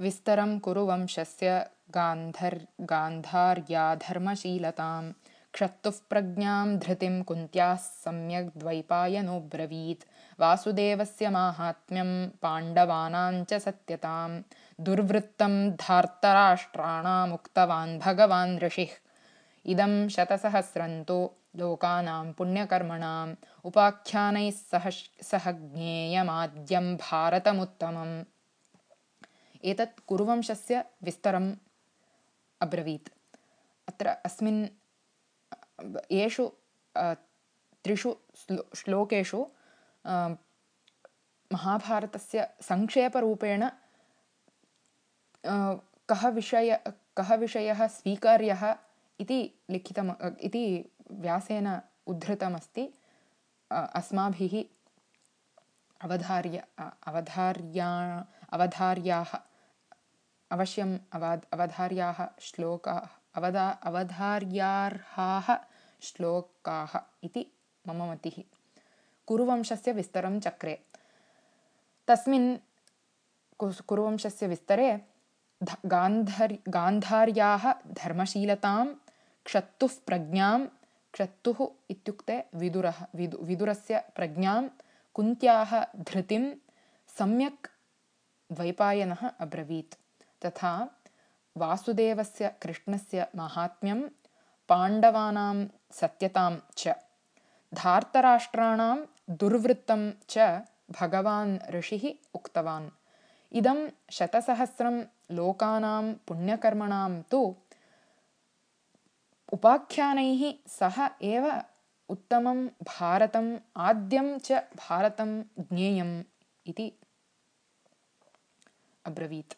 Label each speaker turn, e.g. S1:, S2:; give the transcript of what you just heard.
S1: विस्तरं कुरु वंशस्य गान्धर् गान्धार्याधर्मशीलतां। क्षत्तुः प्रज्ञां धृतिं कुन्त्याः सम्यग्द्वैपायनोऽब्रवीत् वासुदेवस्य माहात्म्यं पाण्डवानाञ्च सत्यतां दुर्वृत्तं धार्तराष्ट्राणामुक्तवान् भगवान् ऋषिः। इदं शतसहस्रन्तु लोकानां पुण्यकर्मणाम्। उपाख्यानैः सह सह ज्ञेयमाद्यं भारतमुत्तमम् एतत् कुरुवंशस्य विस्तरम् अब्रवीत्। अत्र अस्मिन् येषु त्रिषु श्लो श्लोकेषु महाभारतस्य संक्षेपरूपेण कः विषय कः विषयः स्वीकार्यः इति लिखितम् इति व्यासेन उद्धृतमस्ति। अस्माभिः अवधार्य अवधार्या अवधार्याः अवश्यम् अवाद् अवधार्याः श्लोकाः अवदा अवधार्यार्हाः श्लोकाः इति मम मतिः। कुरुवंशस्य विस्तरं चक्रे। तस्मिन् कुरुवंशस्य विस्तरे गान्धर् गान्धार्याः धर्मशीलतां क्षत्तुः प्रज्ञां क्षत्तुः इत्युक्ते विदुरः विदु विदुरस्य प्रज्ञां कुन्त्याः धृतिं सम्यक् द्वैपायनः अब्रवीत् तथा वासुदेवस्य कृष्णस्य माहात्म्यं पाण्डवानां सत्यतां च धार्तराष्ट्राणां दुर्वृत्तं च भगवान् ऋषिः उक्तवान्। इदं शतसहस्रं लोकानां पुण्यकर्मणां तु उपाख्यानैः सह एव उत्तमं भारतम् आद्यं च भारतं ज्ञेयम् इति अब्रवीत्